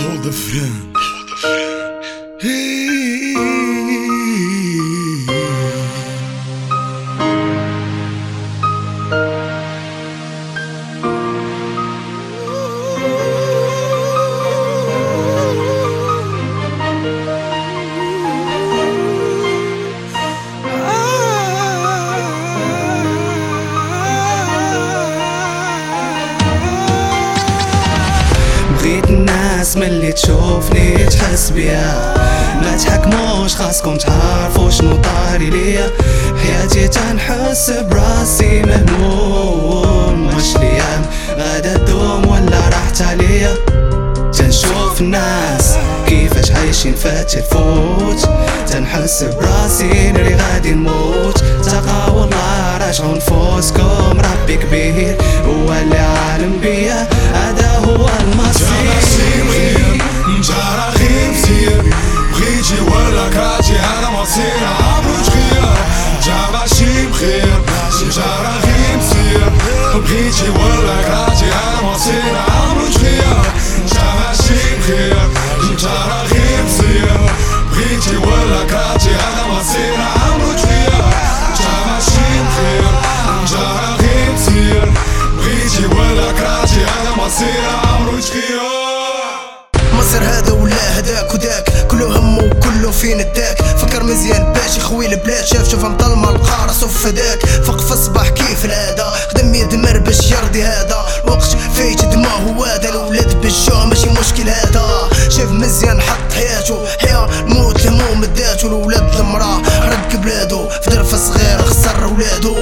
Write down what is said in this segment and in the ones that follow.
Hold the friend. Hold the friend. Reden الناس ملي تشوفني تحس بيا. ما تحكموش خاصكم تعرفوا شنو طاري ليا. حياتي تنحس براسي مهموم. مش ليام غادا تدوم ولا راحت عليا تنشوف الناس كيفاش عايشين فات الفوت. تنحس براسي نري غادي نموت. تقى والله راجعوا نفوسكم. ربي كبير هو اللي عالم بيا. هذا هو المصير. بغيتي ولا كاتي أنا مصير عمرو تغير انت ماشي بخير انت رخيم سير بغيتي ولا كاتي أنا مصير عمرو تغير انت ماشي بخير انت رخيم سير بغيتي ولا كاتي أنا مصير عمرو تغير مصير هذا ولا هداك وداك. كله همه وكله فين الداك فكر مزيان باش يخوي البلاد. شاف شوفها مظلمة لقى راسو فداك فق في الصباح كيف العادة؟ خدم يدمر باش يرضي هذا. الوقت فايت هو هذا الولاد بالجوع ماشي مشكل هذا. شاف مزيان حط حياته حياة الموت الهموم داتو الولاد المرا رق بلادو في ظرف صغير خسر ولادو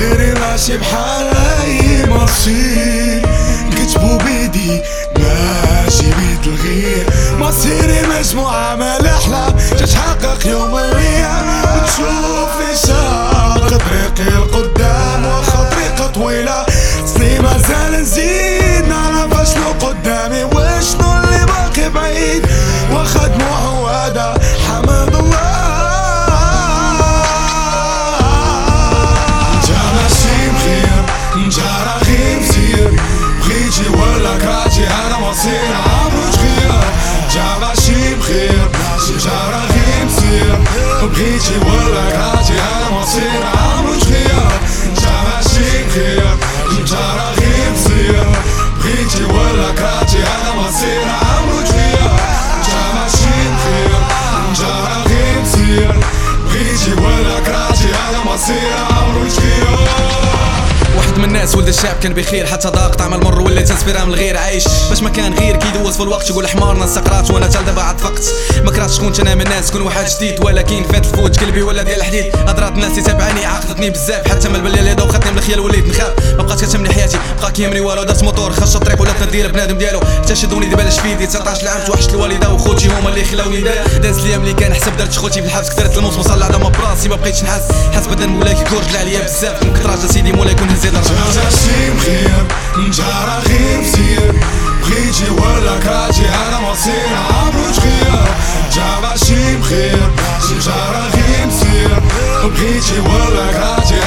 مصيري ماشي بحال اي مصير. كتبو بيدي ماشي بيد الغير. مصيري مجموعة مال احلام تتحقق يوميا وتشوفني ساق طريقي القدام. she will look at you and I'm seeing a blue tree Java sheep here, she jar a him seer Pretty will look at you and I'm seeing a blue tree Java sheep here, الشعب كان بخير حتى ضاق طعم المر ولا تنسبيرها من الغير. عايش باش ما كان غير كيدوز في الوقت يقول حمارنا سقرات وأنا تال دابا عاد فقت ما كرهتش شكون أنا من الناس كون واحد جديد ولكن فات الفوت. قلبي ولا ديال الحديد هضرات الناس يتابعني عاقدتني بزاف. حتى من البليه اللي دوختني من الخيال وليت نخاف. ما بقات كتهمني حياتي بقى كيهمني والو درت موتور. خرجت الطريق ولا تدير بنادم ديالو. حتى شدوني دابا لشفيدي 19 عام توحشت الوالدة وخوتي هما اللي خلاوني دا داز الأيام اللي كان حسب درت خوتي في الحبس كثرت الموس وصل ما براسي ما بقيتش نحس حس بدل مولاي كيكور عليا بزاف. من كثر سيدي مولاي يكون هز درجه ماشي بخير انت رخيم سير بغيتي ولا كاتي انا مصير عمرو تغير انت ماشي بخير انت رخيم سير بغيتي ولا كاتي